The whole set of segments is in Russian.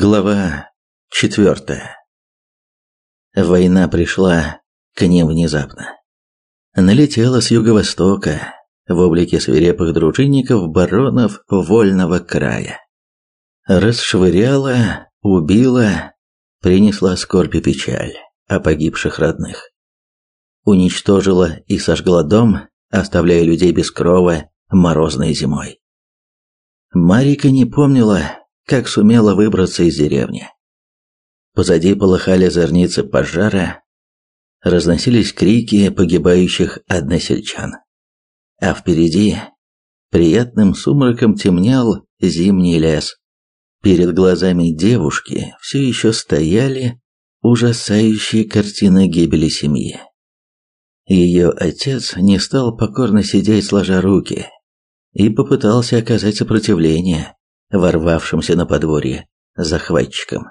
Глава четвертая. Война пришла к ним внезапно. Налетела с юго-востока в облике свирепых дружинников баронов вольного края. Расшвыряла, убила, принесла скорбь и печаль о погибших родных. Уничтожила и сожгла дом, оставляя людей без крова морозной зимой. Марика не помнила, как сумела выбраться из деревни. Позади полыхали зорницы пожара, разносились крики погибающих односельчан. А впереди приятным сумраком темнел зимний лес. Перед глазами девушки все еще стояли ужасающие картины гибели семьи. Ее отец не стал покорно сидеть сложа руки и попытался оказать сопротивление, ворвавшимся на подворье захватчикам.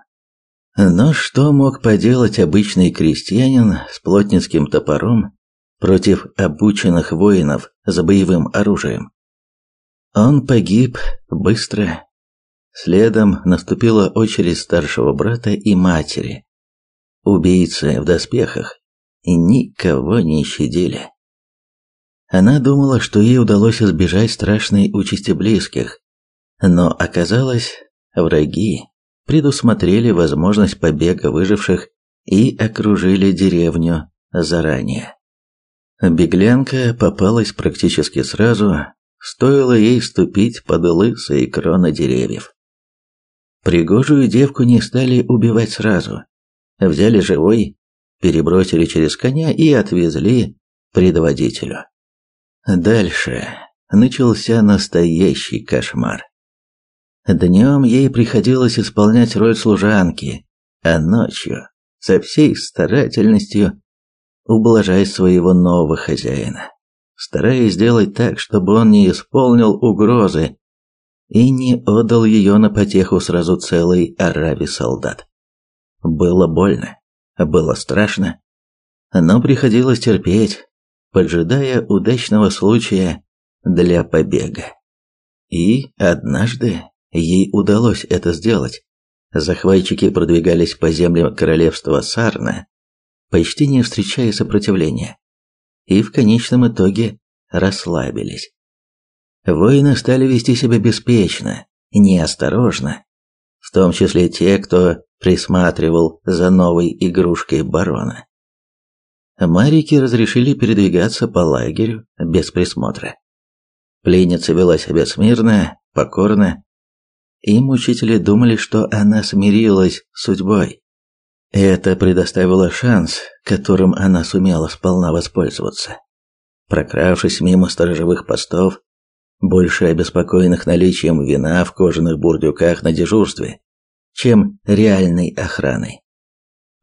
Но что мог поделать обычный крестьянин с плотницким топором против обученных воинов за боевым оружием? Он погиб быстро. Следом наступила очередь старшего брата и матери. Убийцы в доспехах никого не щадили. Она думала, что ей удалось избежать страшной участи близких, но оказалось, враги предусмотрели возможность побега выживших и окружили деревню заранее. Беглянка попалась практически сразу, стоило ей ступить под лысые кроны деревьев. Пригожую девку не стали убивать сразу. Взяли живой, перебросили через коня и отвезли предводителю. Дальше начался настоящий кошмар. Днем ей приходилось исполнять роль служанки, а ночью, со всей старательностью, ублажать своего нового хозяина, стараясь сделать так, чтобы он не исполнил угрозы и не отдал ее на потеху сразу целой ораве солдат. Было больно, было страшно, но приходилось терпеть, поджидая удачного случая для побега. И однажды Ей удалось это сделать. Захватчики продвигались по землям королевства Сарна, почти не встречая сопротивления, и в конечном итоге расслабились. Воины стали вести себя беспечно, неосторожно, в том числе те, кто присматривал за новой игрушкой барона. Марики разрешили передвигаться по лагерю без присмотра. Пленница вела себя смирно, покорно, и мучители думали, что она смирилась с судьбой. Это предоставило шанс, которым она сумела сполна воспользоваться. Прокравшись мимо сторожевых постов, больше обеспокоенных наличием вина в кожаных бурдюках на дежурстве, чем реальной охраной.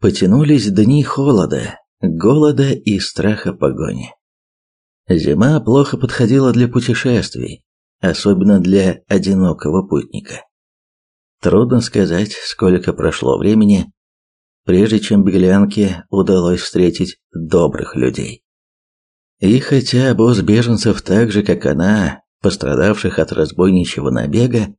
Потянулись дни холода, голода и страха погони. Зима плохо подходила для путешествий, особенно для одинокого путника. Трудно сказать, сколько прошло времени, прежде чем беглянке удалось встретить добрых людей. И хотя босс беженцев так же, как она, пострадавших от разбойничьего набега,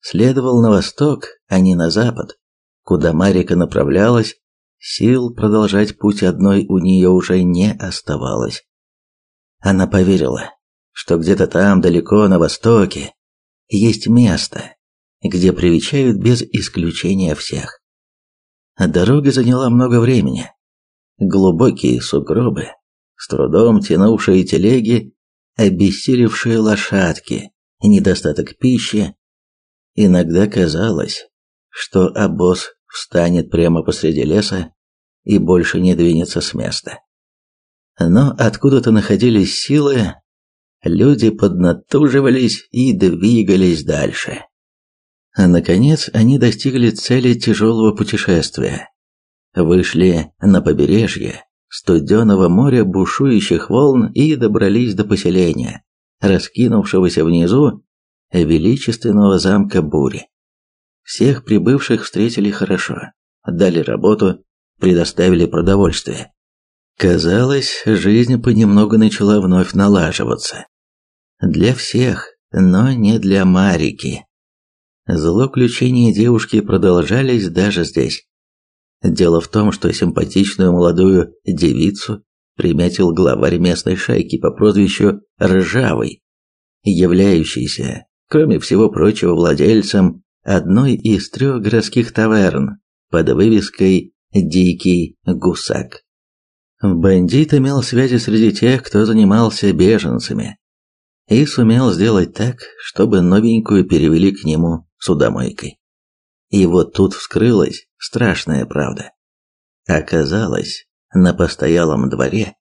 следовал на восток, а не на запад, куда Марика направлялась, сил продолжать путь одной у нее уже не оставалось. Она поверила, что где-то там, далеко на востоке, есть место, где привечают без исключения всех. Дорога заняла много времени. Глубокие сугробы, с трудом тянувшие телеги, обессилевшие лошадки, недостаток пищи. Иногда казалось, что обоз встанет прямо посреди леса и больше не двинется с места. Но откуда-то находились силы, люди поднатуживались и двигались дальше. А наконец они достигли цели тяжелого путешествия. Вышли на побережье студеного моря бушующих волн и добрались до поселения, раскинувшегося внизу величественного замка Бури. Всех прибывших встретили хорошо, дали работу, предоставили продовольствие. Казалось, жизнь понемногу начала вновь налаживаться. Для всех, но не для Марики. Злоключения девушки продолжались даже здесь. Дело в том, что симпатичную молодую девицу приметил главарь местной шайки по прозвищу Ржавый, являющийся, кроме всего прочего, владельцем одной из трех городских таверн под вывеской «Дикий гусак». Бандит имел связи среди тех, кто занимался беженцами, и сумел сделать так, чтобы новенькую перевели к нему судомойкой. И вот тут вскрылась страшная правда. Оказалось, на постоялом дворе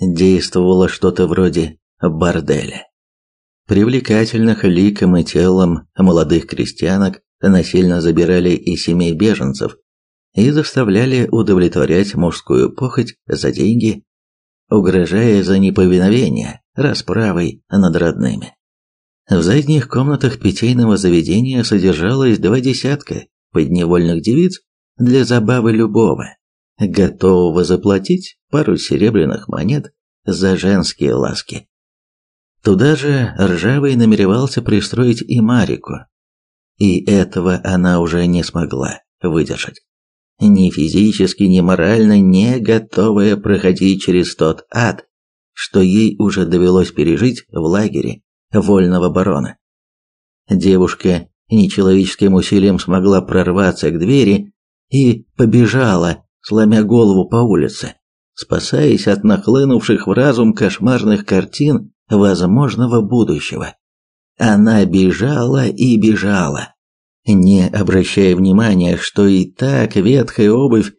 действовало что-то вроде борделя. Привлекательных ликом и телом молодых крестьянок насильно забирали из семей беженцев и заставляли удовлетворять мужскую похоть за деньги, угрожая за неповиновение расправой над родными. В задних комнатах питейного заведения содержалось два десятка подневольных девиц для забавы любого, готового заплатить пару серебряных монет за женские ласки. Туда же Ржавый намеревался пристроить и Марику, и этого она уже не смогла выдержать. Ни физически, ни морально не готовая проходить через тот ад, что ей уже довелось пережить в лагере вольного барона. Девушка нечеловеческим усилием смогла прорваться к двери и побежала, сломя голову по улице, спасаясь от нахлынувших в разум кошмарных картин возможного будущего. Она бежала и бежала, не обращая внимания, что и так ветхая обувь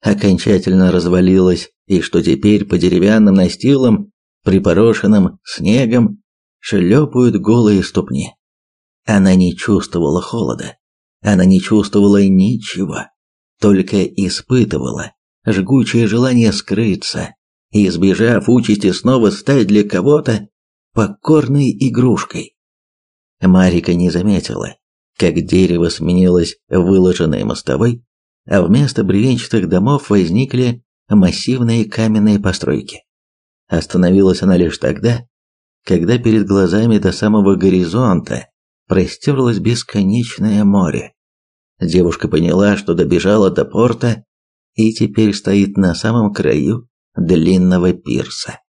окончательно развалилась и что теперь по деревянным настилам, припорошенным снегом, шлепают голые ступни. Она не чувствовала холода, она не чувствовала ничего, только испытывала жгучее желание скрыться и, избежав участи снова стать для кого-то покорной игрушкой. Марика не заметила, как дерево сменилось выложенной мостовой, а вместо бревенчатых домов возникли массивные каменные постройки. Остановилась она лишь тогда, когда перед глазами до самого горизонта простерлось бесконечное море. Девушка поняла, что добежала до порта и теперь стоит на самом краю длинного пирса.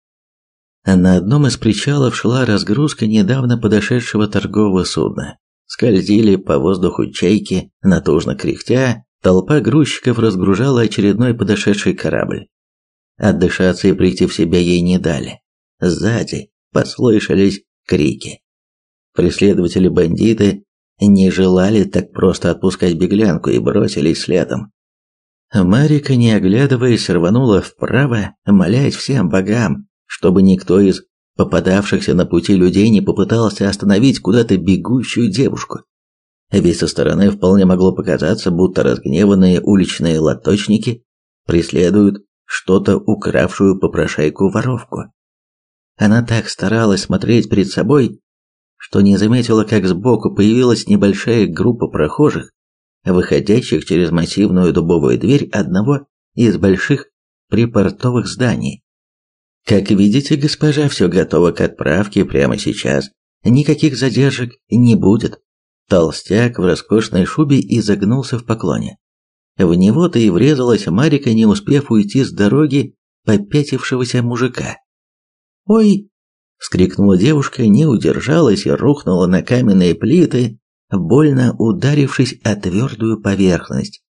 На одном из причалов шла разгрузка недавно подошедшего торгового судна. Скользили по воздуху чайки, натужно кряхтя, толпа грузчиков разгружала очередной подошедший корабль. Отдышаться и прийти в себя ей не дали. Сзади послышались крики. Преследователи-бандиты не желали так просто отпускать беглянку и бросились следом. Марика, не оглядываясь, рванула вправо, молясь всем богам, чтобы никто из попадавшихся на пути людей не попытался остановить куда-то бегущую девушку. Ведь со стороны вполне могло показаться, будто разгневанные уличные лоточники преследуют что-то укравшую попрошайку воровку. Она так старалась смотреть перед собой, что не заметила, как сбоку появилась небольшая группа прохожих, выходящих через массивную дубовую дверь одного из больших припортовых зданий. Как видите, госпожа, все готово к отправке прямо сейчас. Никаких задержек не будет. Толстяк в роскошной шубе изогнулся в поклоне. В него-то и врезалась Марика, не успев уйти с дороги попятившегося мужика. «Ой!» – вскрикнула девушка, не удержалась и рухнула на каменные плиты, больно ударившись о твердую поверхность.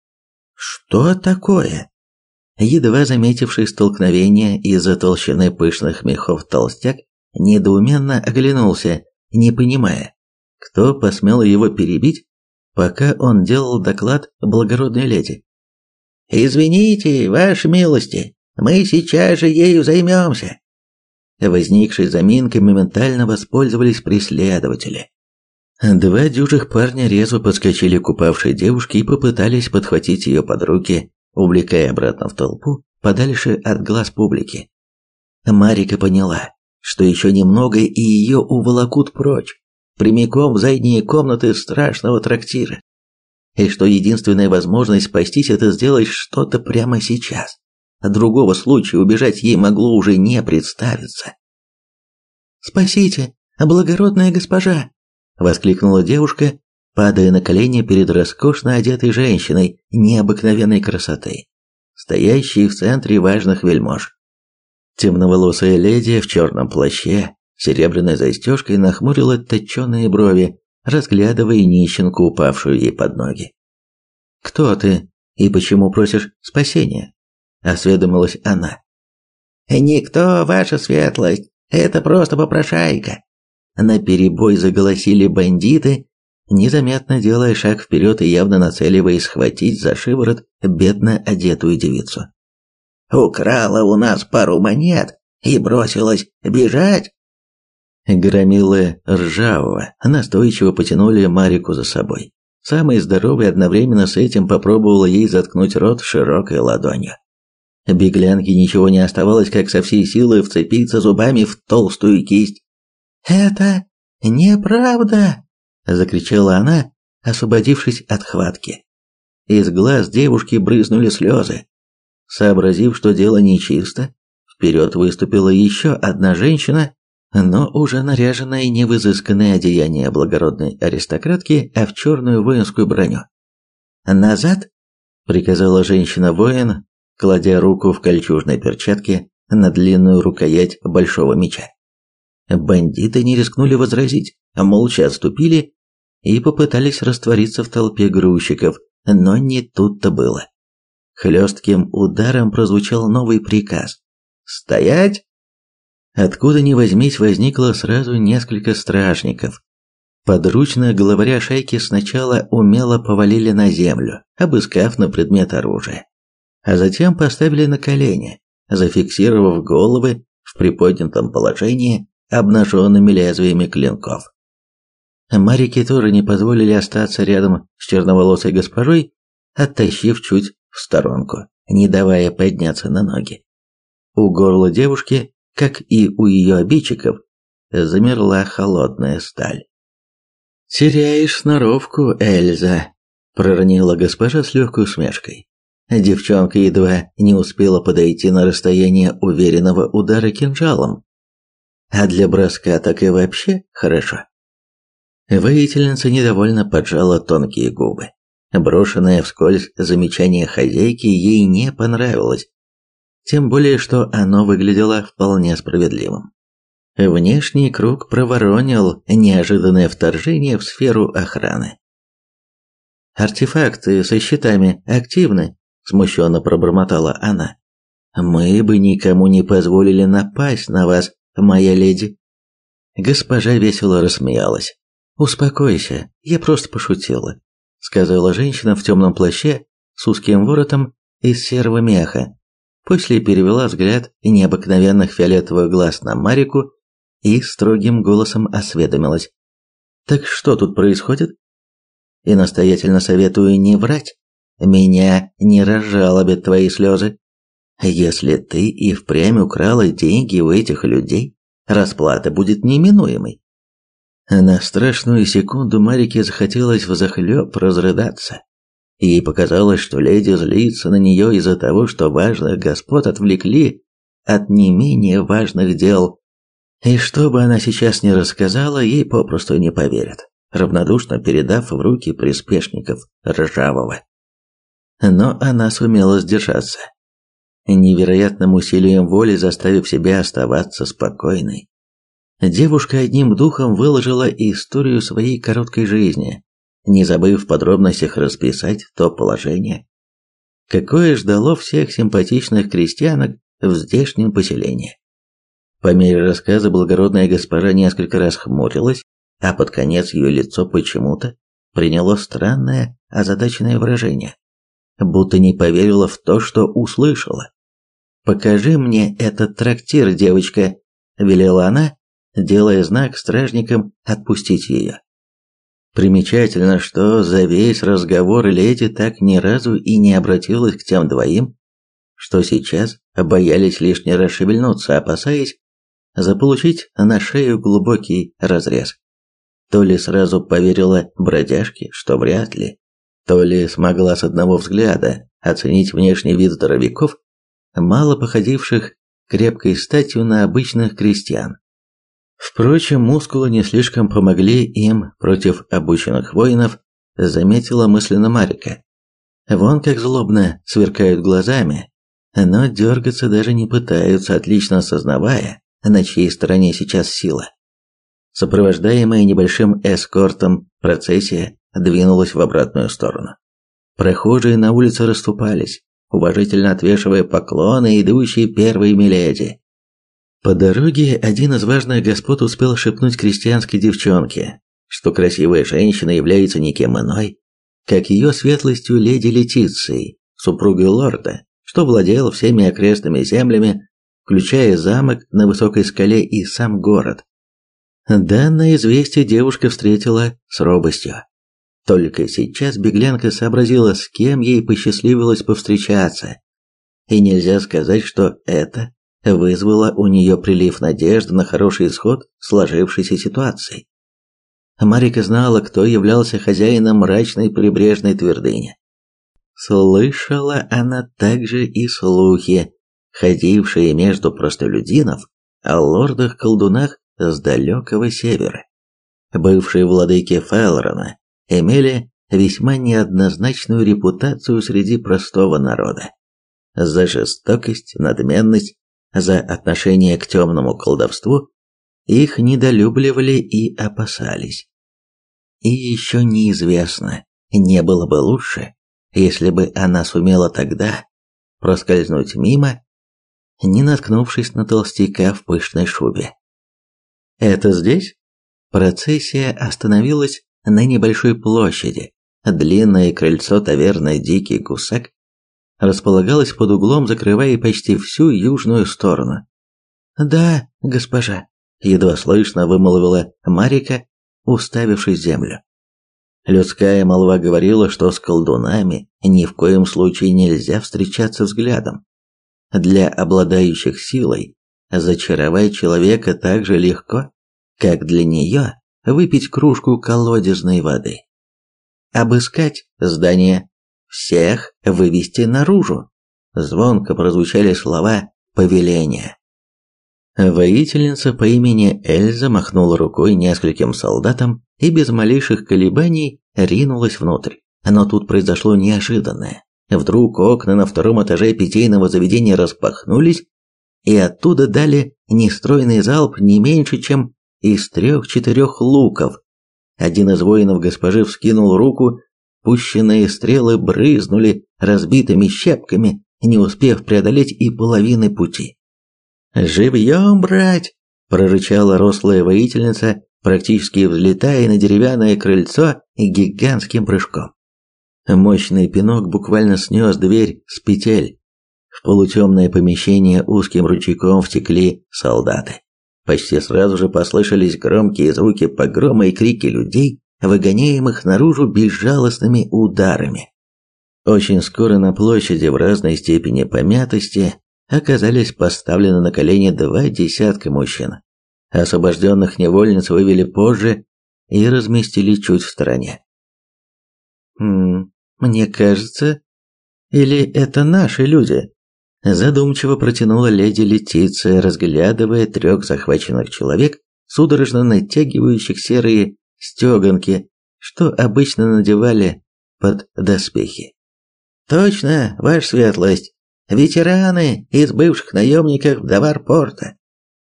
«Что такое?» Едва заметивший столкновение из-за толщины пышных мехов толстяк недоуменно оглянулся, не понимая, кто посмел его перебить, пока он делал доклад благородной леди. «Извините, ваши милости, мы сейчас же ею займемся!» Возникшей заминкой моментально воспользовались преследователи. Два дюжих парня резво подскочили к упавшей девушке и попытались подхватить ее под руки увлекая обратно в толпу, подальше от глаз публики. Марика поняла, что еще немного и ее уволокут прочь, прямиком в задние комнаты страшного трактира. И что единственная возможность спастись это сделать что-то прямо сейчас. Другого случая убежать ей могло уже не представиться. «Спасите, благородная госпожа!» – воскликнула девушка, падая на колени перед роскошно одетой женщиной необыкновенной красоты, стоящей в центре важных вельмож. Темноволосая леди в черном плаще, серебряной застежкой нахмурила точеные брови, разглядывая нищенку, упавшую ей под ноги. «Кто ты и почему просишь спасения?» – осведомилась она. «Никто, ваша светлость, это просто попрошайка!» На перебой заголосили бандиты, незаметно делая шаг вперед и явно нацеливаясь схватить за шиворот бедно одетую девицу. «Украла у нас пару монет и бросилась бежать!» Громилы ржавого настойчиво потянули Марику за собой. Самый здоровый одновременно с этим попробовал ей заткнуть рот широкой ладонью. Беглянке ничего не оставалось, как со всей силы вцепиться зубами в толстую кисть. «Это неправда!» – закричала она, освободившись от хватки. Из глаз девушки брызнули слезы. Сообразив, что дело нечисто, вперед выступила еще одна женщина, но уже наряженная не в изысканное одеяние благородной аристократки, а в черную воинскую броню. «Назад!» – приказала женщина-воин, кладя руку в кольчужной перчатке на длинную рукоять большого меча. Бандиты не рискнули возразить, а молча отступили и попытались раствориться в толпе грузчиков, но не тут-то было. Хлестким ударом прозвучал новый приказ. «Стоять!» Откуда ни возьмись, возникло сразу несколько стражников. Подручно главаря шайки сначала умело повалили на землю, обыскав на предмет оружия а затем поставили на колени, зафиксировав головы в приподнятом положении обнаженными лезвиями клинков. Марики тоже не позволили остаться рядом с черноволосой госпожой, оттащив чуть в сторонку, не давая подняться на ноги. У горла девушки, как и у ее обидчиков, замерла холодная сталь. «Теряешь сноровку, Эльза», — проронила госпожа с легкой усмешкой. Девчонка едва не успела подойти на расстояние уверенного удара кинжалом. А для броска так и вообще хорошо. Воительница недовольно поджала тонкие губы. Брошенное вскользь замечание хозяйки ей не понравилось. Тем более, что оно выглядело вполне справедливым. Внешний круг проворонил неожиданное вторжение в сферу охраны. Артефакты со щитами активны, смущенно пробормотала она. Мы бы никому не позволили напасть на вас, моя леди. Госпожа весело рассмеялась. Успокойся, я просто пошутила, сказала женщина в темном плаще с узким воротом из серого меха. После перевела взгляд необыкновенных фиолетовых глаз на Марику и строгим голосом осведомилась: "Так что тут происходит?" И настоятельно советую не врать. Меня не разжалобят твои слезы. Если ты и впрямь украла деньги у этих людей, расплата будет неминуемой. На страшную секунду Марике захотелось взахлеб разрыдаться. Ей показалось, что леди злится на нее из-за того, что важных господ отвлекли от не менее важных дел. И что бы она сейчас ни рассказала, ей попросту не поверят, равнодушно передав в руки приспешников Ржавого но она сумела сдержаться, невероятным усилием воли заставив себя оставаться спокойной. Девушка одним духом выложила историю своей короткой жизни, не забыв в подробностях расписать то положение, какое ждало всех симпатичных крестьянок в здешнем поселении. По мере рассказа благородная госпожа несколько раз хмурилась, а под конец ее лицо почему-то приняло странное озадаченное выражение будто не поверила в то, что услышала. «Покажи мне этот трактир, девочка», – велела она, делая знак стражникам отпустить ее. Примечательно, что за весь разговор леди так ни разу и не обратилась к тем двоим, что сейчас боялись лишний раз шевельнуться, опасаясь заполучить на шею глубокий разрез. То ли сразу поверила бродяжке, что вряд ли, то ли смогла с одного взгляда оценить внешний вид здоровяков, мало походивших крепкой статью на обычных крестьян. Впрочем, мускулы не слишком помогли им против обученных воинов, заметила мысленно Марика. Вон как злобно сверкают глазами, но дергаться даже не пытаются, отлично осознавая, на чьей стороне сейчас сила. Сопровождаемая небольшим эскортом, процессия двинулась в обратную сторону. Прохожие на улице расступались, уважительно отвешивая поклоны идущие первые миледи. По дороге один из важных господ успел шепнуть крестьянской девчонке, что красивая женщина является никем иной, как ее светлостью леди Летицией, супругой лорда, что владел всеми окрестными землями, включая замок на высокой скале и сам город. Данное известие девушка встретила с робостью. Только сейчас беглянка сообразила, с кем ей посчастливилось повстречаться. И нельзя сказать, что это вызвало у нее прилив надежды на хороший исход сложившейся ситуации. Марика знала, кто являлся хозяином мрачной прибрежной твердыни. Слышала она также и слухи, ходившие между простолюдинов о лордах-колдунах с далекого севера. Бывшие владыки Фелрона имели весьма неоднозначную репутацию среди простого народа. За жестокость, надменность, за отношение к темному колдовству их недолюбливали и опасались. И еще неизвестно, не было бы лучше, если бы она сумела тогда проскользнуть мимо, не наткнувшись на толстяка в пышной шубе. «Это здесь?» Процессия остановилась на небольшой площади. Длинное крыльцо таверны «Дикий гусак» располагалось под углом, закрывая почти всю южную сторону. «Да, госпожа», — едва слышно вымолвила Марика, уставившись землю. Людская молва говорила, что с колдунами ни в коем случае нельзя встречаться взглядом. Для обладающих силой зачаровать человека так же легко, как для нее выпить кружку колодезной воды. Обыскать здание, всех вывести наружу. Звонко прозвучали слова повеления. Воительница по имени Эльза махнула рукой нескольким солдатам и без малейших колебаний ринулась внутрь. Но тут произошло неожиданное. Вдруг окна на втором этаже питейного заведения распахнулись, и оттуда дали нестройный залп не меньше, чем из трех-четырех луков. Один из воинов госпожи вскинул руку, пущенные стрелы брызнули разбитыми щепками, не успев преодолеть и половины пути. «Живьем, брать!» – прорычала рослая воительница, практически взлетая на деревянное крыльцо гигантским прыжком. Мощный пинок буквально снес дверь с петель. В полутемное помещение узким ручейком втекли солдаты. Почти сразу же послышались громкие звуки погрома и крики людей, выгоняемых наружу безжалостными ударами. Очень скоро на площади в разной степени помятости оказались поставлены на колени два десятка мужчин. Освобожденных невольниц вывели позже и разместили чуть в стороне. «Хм, мне кажется, или это наши люди?» Задумчиво протянула леди Летиция, разглядывая трех захваченных человек, судорожно натягивающих серые стеганки, что обычно надевали под доспехи. «Точно, ваша светлость, ветераны из бывших наемников Давар-порта»,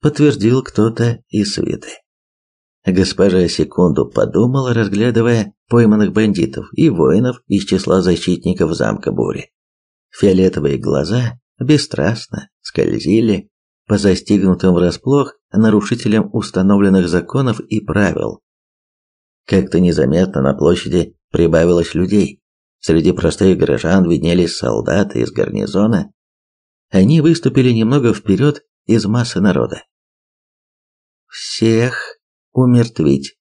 подтвердил кто-то из свиты. Госпожа секунду подумала, разглядывая пойманных бандитов и воинов из числа защитников замка Бури. Фиолетовые глаза бесстрастно скользили по застигнутым врасплох нарушителям установленных законов и правил. Как-то незаметно на площади прибавилось людей. Среди простых горожан виднелись солдаты из гарнизона. Они выступили немного вперед из массы народа. «Всех умертвить!»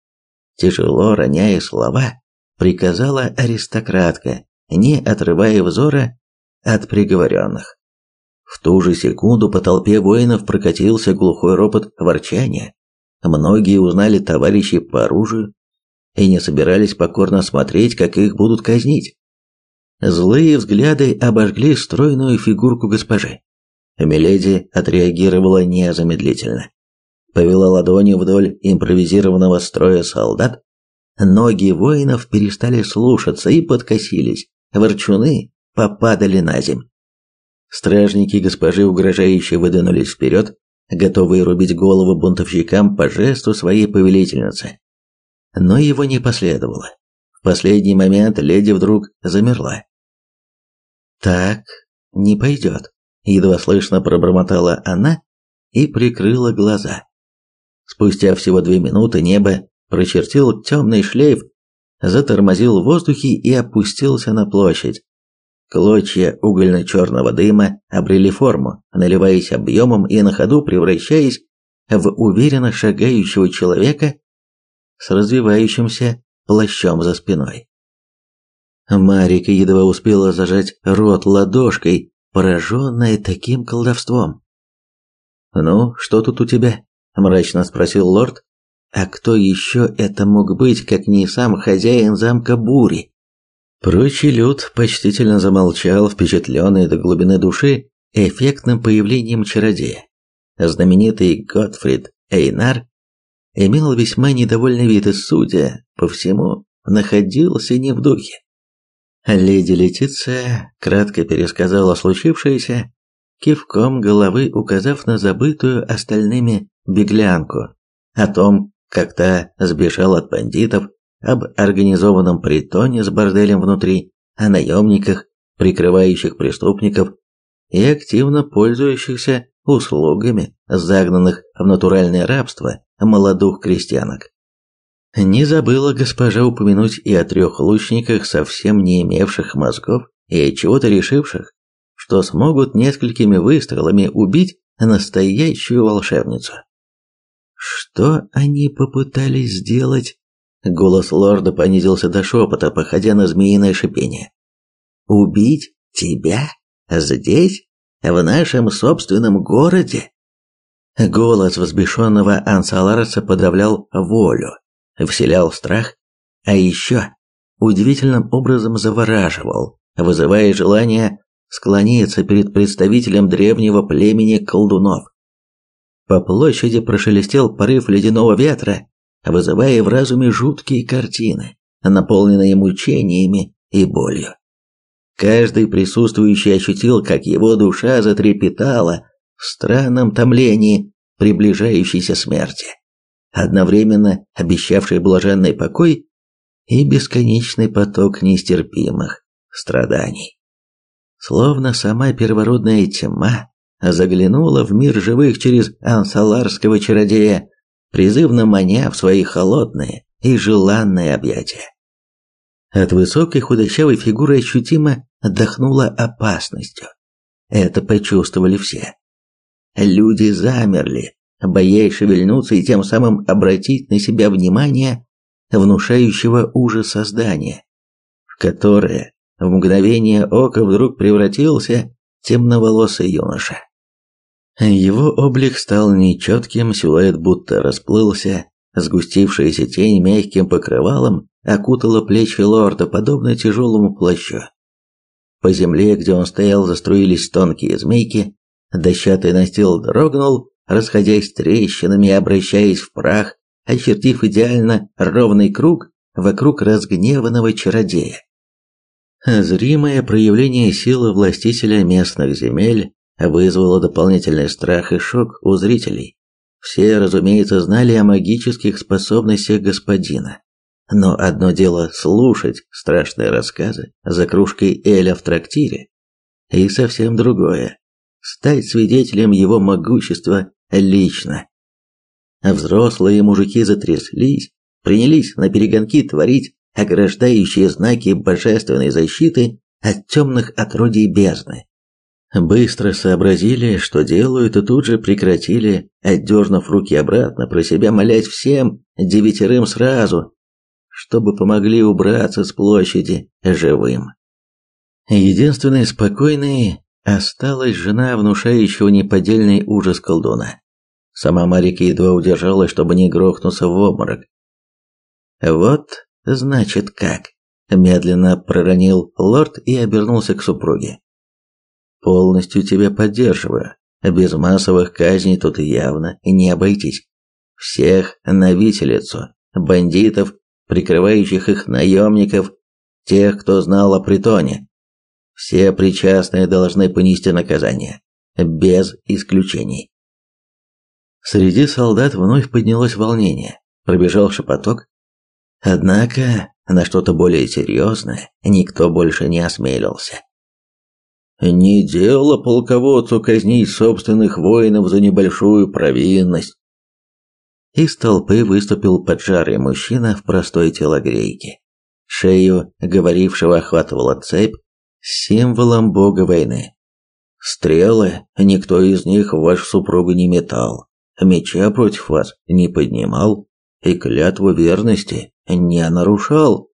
Тяжело роняя слова, приказала аристократка, не отрывая взора от приговоренных. В ту же секунду по толпе воинов прокатился глухой ропот ворчания. Многие узнали товарищей по оружию и не собирались покорно смотреть, как их будут казнить. Злые взгляды обожгли стройную фигурку госпожи. Миледи отреагировала незамедлительно. Повела ладонью вдоль импровизированного строя солдат, Ноги воинов перестали слушаться и подкосились. Ворчуны попадали на земь. Стражники госпожи угрожающе выдвинулись вперед, готовые рубить голову бунтовщикам по жесту своей повелительницы. Но его не последовало. В последний момент леди вдруг замерла. «Так не пойдет», — едва слышно пробормотала она и прикрыла глаза. Спустя всего две минуты небо прочертил темный шлейф, затормозил в воздухе и опустился на площадь. Клочья угольно-черного дыма обрели форму, наливаясь объемом и на ходу превращаясь в уверенно шагающего человека с развивающимся плащом за спиной. Марика едва успела зажать рот ладошкой, пораженная таким колдовством. «Ну, что тут у тебя?» – мрачно спросил лорд. «А кто еще это мог быть, как не сам хозяин замка Бури?» Прочий люд почтительно замолчал, впечатленный до глубины души эффектным появлением чародея. Знаменитый Готфрид Эйнар имел весьма недовольный вид и, судя по всему, находился не в духе. Леди Летиция кратко пересказала случившееся, кивком головы указав на забытую остальными беглянку, о том, как та сбежала от бандитов, об организованном притоне с борделем внутри, о наемниках, прикрывающих преступников и активно пользующихся услугами загнанных в натуральное рабство молодых крестьянок. Не забыла госпожа упомянуть и о трех лучниках, совсем не имевших мозгов и от чего-то решивших, что смогут несколькими выстрелами убить настоящую волшебницу. Что они попытались сделать Голос лорда понизился до шепота, походя на змеиное шипение. «Убить тебя? Здесь? В нашем собственном городе?» Голос взбешенного Ансаларца подавлял волю, вселял страх, а еще удивительным образом завораживал, вызывая желание склониться перед представителем древнего племени колдунов. По площади прошелестел порыв ледяного ветра, вызывая в разуме жуткие картины, наполненные мучениями и болью. Каждый присутствующий ощутил, как его душа затрепетала в странном томлении приближающейся смерти, одновременно обещавшей блаженный покой и бесконечный поток нестерпимых страданий. Словно сама первородная тьма заглянула в мир живых через ансаларского чародея призывно маня в свои холодные и желанные объятия. От высокой худощавой фигуры ощутимо отдохнула опасностью. Это почувствовали все. Люди замерли, боясь шевельнуться и тем самым обратить на себя внимание внушающего ужас создания, в которое в мгновение ока вдруг превратился темноволосый юноша. Его облик стал нечетким, силуэт будто расплылся, сгустившаяся тень мягким покрывалом окутала плечи лорда, подобно тяжелому плащу. По земле, где он стоял, заструились тонкие змейки, дощатый настил дрогнул, расходясь трещинами обращаясь в прах, очертив идеально ровный круг вокруг разгневанного чародея. Зримое проявление силы властителя местных земель вызвало дополнительный страх и шок у зрителей. Все, разумеется, знали о магических способностях господина. Но одно дело слушать страшные рассказы за кружкой Эля в трактире, и совсем другое – стать свидетелем его могущества лично. Взрослые мужики затряслись, принялись на перегонки творить ограждающие знаки божественной защиты от темных отродий бездны. Быстро сообразили, что делают, и тут же прекратили, отдернув руки обратно, про себя молять всем девятерым сразу, чтобы помогли убраться с площади живым. Единственной спокойной осталась жена внушающего неподдельный ужас колдуна. Сама Марика едва удержалась, чтобы не грохнуться в обморок. «Вот, значит, как», – медленно проронил лорд и обернулся к супруге. Полностью тебя поддерживаю. Без массовых казней тут явно не обойтись. Всех на виселицу, бандитов прикрывающих их наемников, тех, кто знал о притоне. Все причастные должны понести наказание, без исключений. Среди солдат вновь поднялось волнение, пробежал шепоток. Однако на что-то более серьезное никто больше не осмелился. Не дело полководцу казнить собственных воинов за небольшую провинность. Из толпы выступил поджарый мужчина в простой телогрейке. Шею говорившего охватывала цепь с символом бога войны. Стрелы никто из них в вашу супругу не метал, меча против вас не поднимал и клятву верности не нарушал.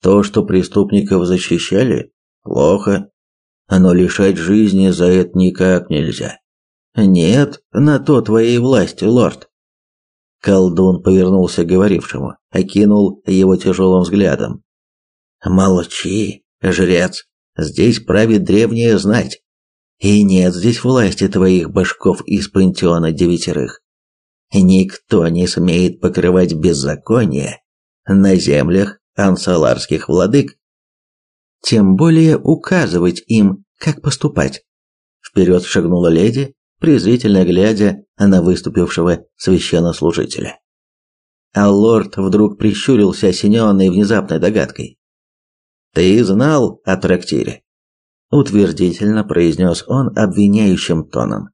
То, что преступников защищали, плохо, но лишать жизни за это никак нельзя. Нет, на то твоей власти, лорд. Колдун повернулся к говорившему, окинул его тяжелым взглядом. Молчи, жрец, здесь правит древняя знать. И нет здесь власти твоих башков из пантеона девятерых. Никто не смеет покрывать беззаконие на землях ансаларских владык. Тем более указывать им, как поступать. Вперед шагнула леди, презрительно глядя на выступившего священнослужителя. А лорд вдруг прищурился, осененный внезапной догадкой. «Ты знал о трактире?» Утвердительно произнес он обвиняющим тоном.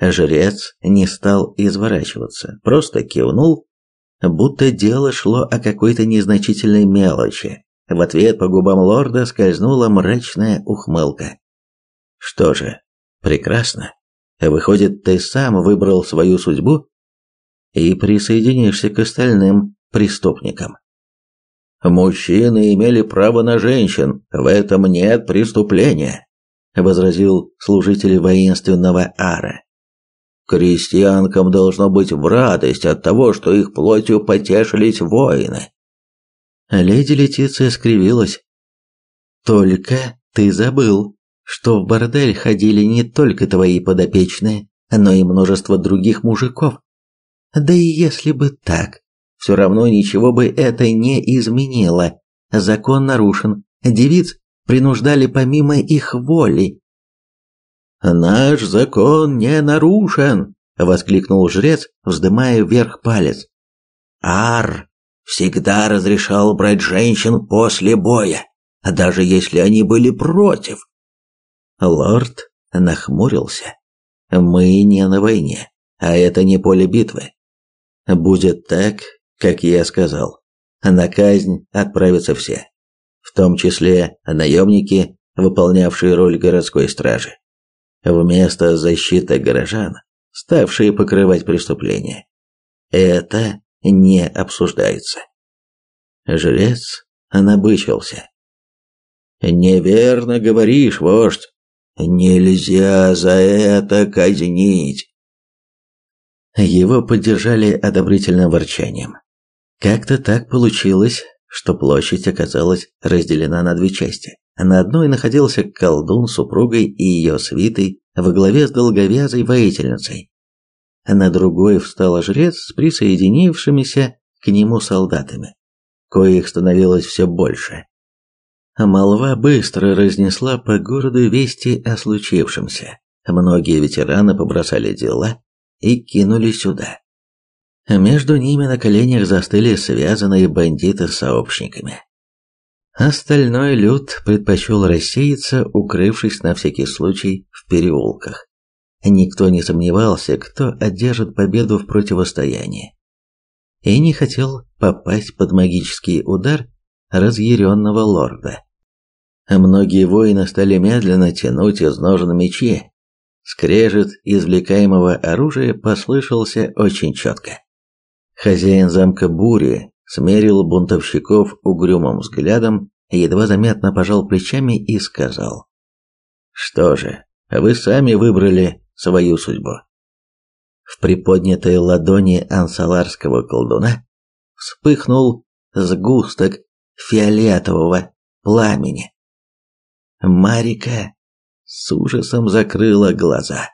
Жрец не стал изворачиваться, просто кивнул, будто дело шло о какой-то незначительной мелочи. В ответ по губам лорда скользнула мрачная ухмылка. «Что же, прекрасно. Выходит, ты сам выбрал свою судьбу и присоединишься к остальным преступникам. Мужчины имели право на женщин, в этом нет преступления, возразил служитель воинственного Ара. Крестьянкам должно быть в радость от того, что их плотью потешились воины. Леди Летиция скривилась. Только ты забыл, что в бордель ходили не только твои подопечные, но и множество других мужиков. Да и если бы так, все равно ничего бы это не изменило. Закон нарушен, девиц принуждали помимо их воли. «Наш закон не нарушен!» — воскликнул жрец, вздымая вверх палец. «Ар всегда разрешал брать женщин после боя, даже если они были против. Лорд нахмурился. Мы не на войне, а это не поле битвы. Будет так, как я сказал. На казнь отправятся все, в том числе наемники, выполнявшие роль городской стражи. Вместо защиты горожан, ставшие покрывать преступления. Это не обсуждается. Жрец набычился. «Неверно говоришь, вождь. Нельзя за это казнить. Его поддержали одобрительным ворчанием. Как-то так получилось, что площадь оказалась разделена на две части. На одной находился колдун с супругой и ее свитой во главе с долговязой воительницей. На другой встал жрец с присоединившимися к нему солдатами, коих становилось все больше. Молва быстро разнесла по городу вести о случившемся. Многие ветераны побросали дела и кинулись сюда. Между ними на коленях застыли связанные бандиты с сообщниками. Остальной люд предпочел рассеяться, укрывшись на всякий случай в переулках. Никто не сомневался, кто одержит победу в противостоянии. И не хотел попасть под магический удар разъяренного лорда. Многие воины стали медленно тянуть из ножен мечи. Скрежет извлекаемого оружия послышался очень четко. Хозяин замка Бури смерил бунтовщиков угрюмым взглядом, едва заметно пожал плечами и сказал. «Что же, вы сами выбрали свою судьбу». В приподнятой ладони ансаларского колдуна вспыхнул сгусток фиолетового пламени. Марика с ужасом закрыла глаза.